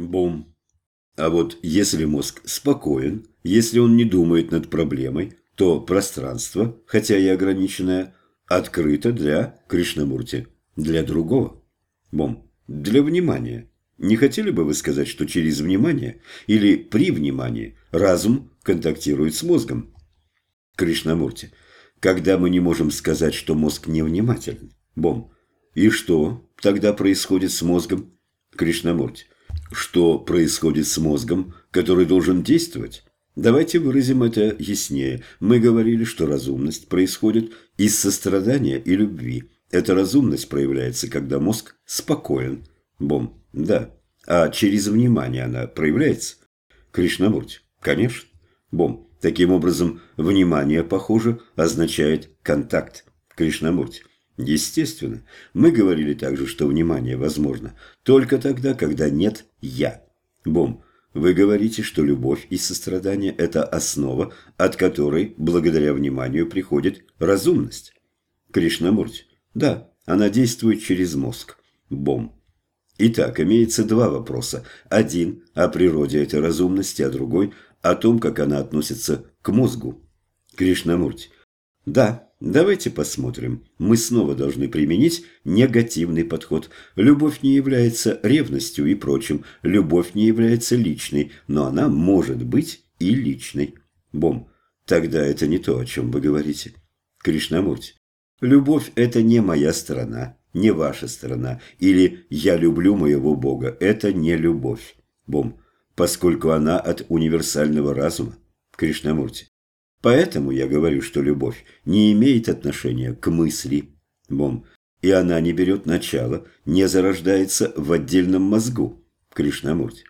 Бом. А вот если мозг спокоен, если он не думает над проблемой, то пространство, хотя и ограниченное, открыто для Кришнамурти, для другого. Бом. Для внимания. Не хотели бы вы сказать, что через внимание или при внимании разум контактирует с мозгом? Кришнамурти. Когда мы не можем сказать, что мозг невнимателен. Бом. И что тогда происходит с мозгом? Кришнамурти. Что происходит с мозгом, который должен действовать? Давайте выразим это яснее. Мы говорили, что разумность происходит из сострадания и любви. Эта разумность проявляется, когда мозг спокоен. Бом. Да. А через внимание она проявляется? Кришнамурти. Конечно. Бом. Таким образом, внимание, похоже, означает контакт. Кришнамурти. Естественно, мы говорили также, что внимание возможно только тогда, когда нет «я». Бом, вы говорите, что любовь и сострадание – это основа, от которой, благодаря вниманию, приходит разумность. Кришнамурти. Да, она действует через мозг. Бом. Итак, имеется два вопроса. Один – о природе этой разумности, а другой – о том, как она относится к мозгу. Кришнамурти. Да, давайте посмотрим. Мы снова должны применить негативный подход. Любовь не является ревностью и прочим. Любовь не является личной, но она может быть и личной. Бом. Тогда это не то, о чем вы говорите. Кришнамурти. Любовь – это не моя сторона, не ваша сторона. Или «я люблю моего Бога» – это не любовь. Бом поскольку она от универсального разума, Кришнамурти. Поэтому я говорю, что любовь не имеет отношения к мысли, Бом, и она не берет начало, не зарождается в отдельном мозгу, Кришнамурти.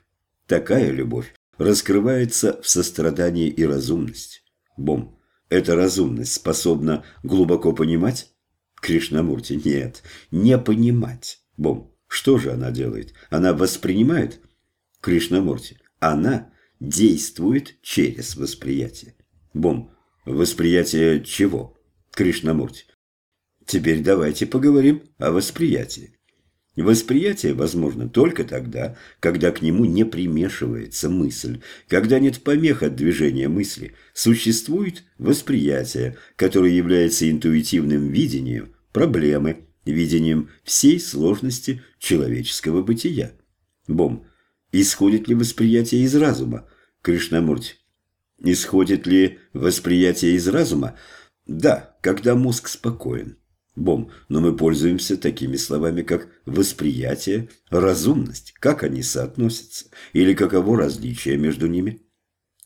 Такая любовь раскрывается в сострадании и разумности. Бом, эта разумность способна глубоко понимать? Кришнамурти, нет, не понимать. Бом, что же она делает? Она воспринимает? Кришнамурти. Она действует через восприятие. Бом. Восприятие чего? Кришнамурти. Теперь давайте поговорим о восприятии. Восприятие возможно только тогда, когда к нему не примешивается мысль, когда нет помех от движения мысли. Существует восприятие, которое является интуитивным видением проблемы, видением всей сложности человеческого бытия. Бом. Исходит ли восприятие из разума? Кришнамурти. Исходит ли восприятие из разума? Да, когда мозг спокоен. Бом, но мы пользуемся такими словами, как восприятие, разумность. Как они соотносятся? Или каково различие между ними?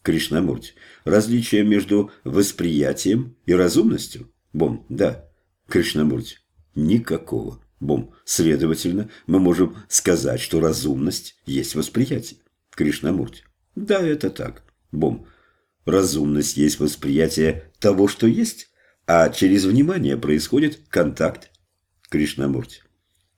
Кришнамурти. Различие между восприятием и разумностью? Бом, да. Кришнамурти. Никакого. Бом. Следовательно, мы можем сказать, что разумность есть восприятие. Кришнамурти. Да, это так. Бом. Разумность есть восприятие того, что есть, а через внимание происходит контакт. Кришнамурти.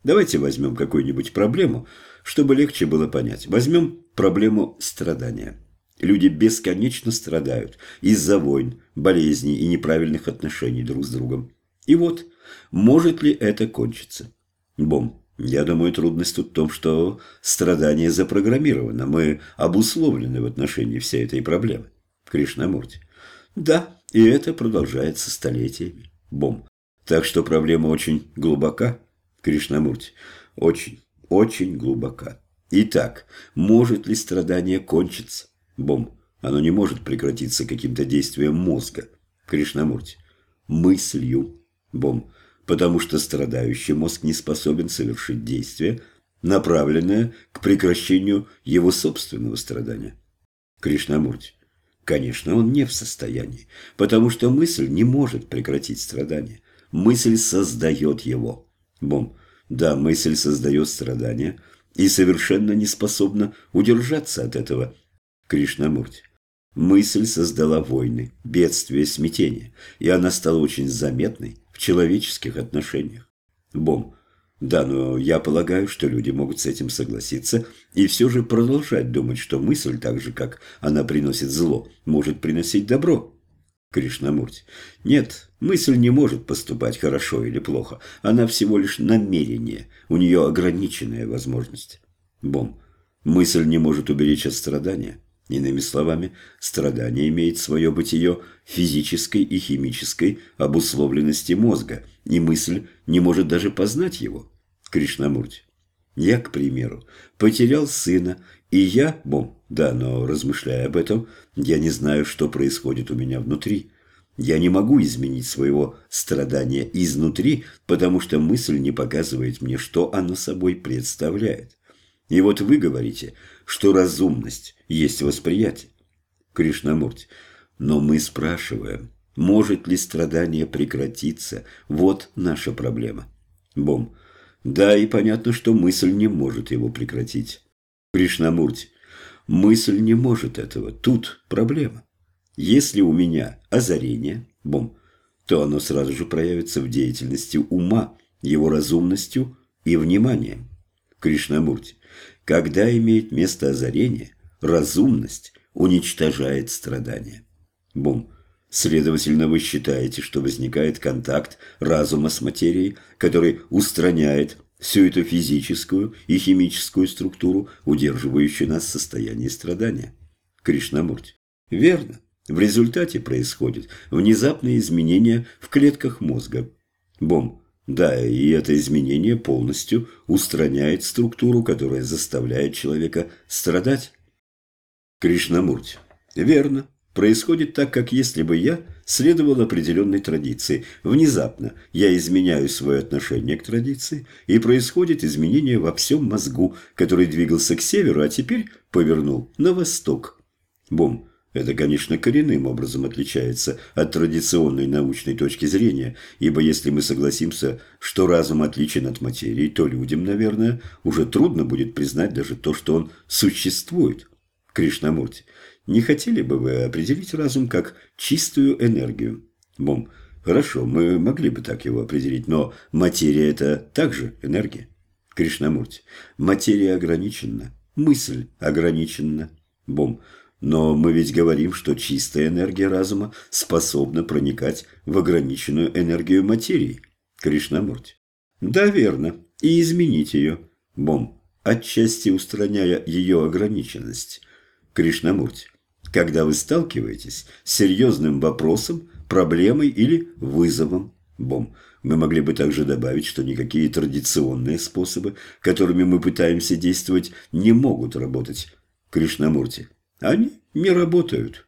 Давайте возьмем какую-нибудь проблему, чтобы легче было понять. Возьмем проблему страдания. Люди бесконечно страдают из-за войн, болезней и неправильных отношений друг с другом. И вот, может ли это кончиться? Бом, я думаю, трудность тут в том, что страдание запрограммировано. Мы обусловлены в отношении всей этой проблемы. Кришнамурти. Да, и это продолжается столетиями. Бом. Так что проблема очень глубока. Кришнамурти. Очень, очень глубока. Итак, может ли страдание кончиться? Бом. Оно не может прекратиться каким-то действием мозга. Кришнамурти. Мыслью. Бом потому что страдающий мозг не способен совершить действие, направленное к прекращению его собственного страдания. Кришнамурти. Конечно, он не в состоянии, потому что мысль не может прекратить страдание. Мысль создает его. Бом. Да, мысль создает страдание и совершенно не способна удержаться от этого. Кришнамурти. Мысль создала войны, бедствия, смятения, и она стала очень заметной в человеческих отношениях. Бом. Да, но я полагаю, что люди могут с этим согласиться и все же продолжать думать, что мысль, так же, как она приносит зло, может приносить добро. Кришнамурти. Нет, мысль не может поступать хорошо или плохо. Она всего лишь намерение. У нее ограниченная возможность. Бом. Мысль не может уберечь от страдания. Иными словами, страдание имеет свое бытие физической и химической обусловленности мозга, и мысль не может даже познать его. Кришнамурти. Я, к примеру, потерял сына, и я, бом, да, но размышляя об этом, я не знаю, что происходит у меня внутри. Я не могу изменить своего страдания изнутри, потому что мысль не показывает мне, что оно собой представляет. И вот вы говорите, что разумность есть восприятие. Кришнамурти, но мы спрашиваем, может ли страдание прекратиться? Вот наша проблема. Бом, да, и понятно, что мысль не может его прекратить. Кришнамурти, мысль не может этого. Тут проблема. Если у меня озарение, бом, то оно сразу же проявится в деятельности ума, его разумностью и вниманием. Кришнамурти, когда имеет место озарение, разумность уничтожает страдания. Бум. Следовательно, вы считаете, что возникает контакт разума с материей, который устраняет всю эту физическую и химическую структуру, удерживающую нас в состоянии страдания. Кришнамурти. Верно. В результате происходит внезапные изменения в клетках мозга. Бом. Да, и это изменение полностью устраняет структуру, которая заставляет человека страдать. Кришнамурти. Верно. Происходит так, как если бы я следовал определенной традиции. Внезапно я изменяю свое отношение к традиции, и происходит изменение во всем мозгу, который двигался к северу, а теперь повернул на восток. Бом. Это, конечно, коренным образом отличается от традиционной научной точки зрения, ибо если мы согласимся, что разум отличен от материи, то людям, наверное, уже трудно будет признать даже то, что он существует. Кришнамурти, не хотели бы вы определить разум как чистую энергию? Бом, хорошо, мы могли бы так его определить, но материя – это также энергия. Кришнамурти, материя ограничена, мысль ограничена. Бом, но мы ведь говорим, что чистая энергия разума способна проникать в ограниченную энергию материи. Кришнамурти. Да, верно. И изменить ее. Бом. Отчасти устраняя ее ограниченность. Кришнамурти. Когда вы сталкиваетесь с серьезным вопросом, проблемой или вызовом. Бом. Мы могли бы также добавить, что никакие традиционные способы, которыми мы пытаемся действовать, не могут работать. Кришнамурти. Они не работают.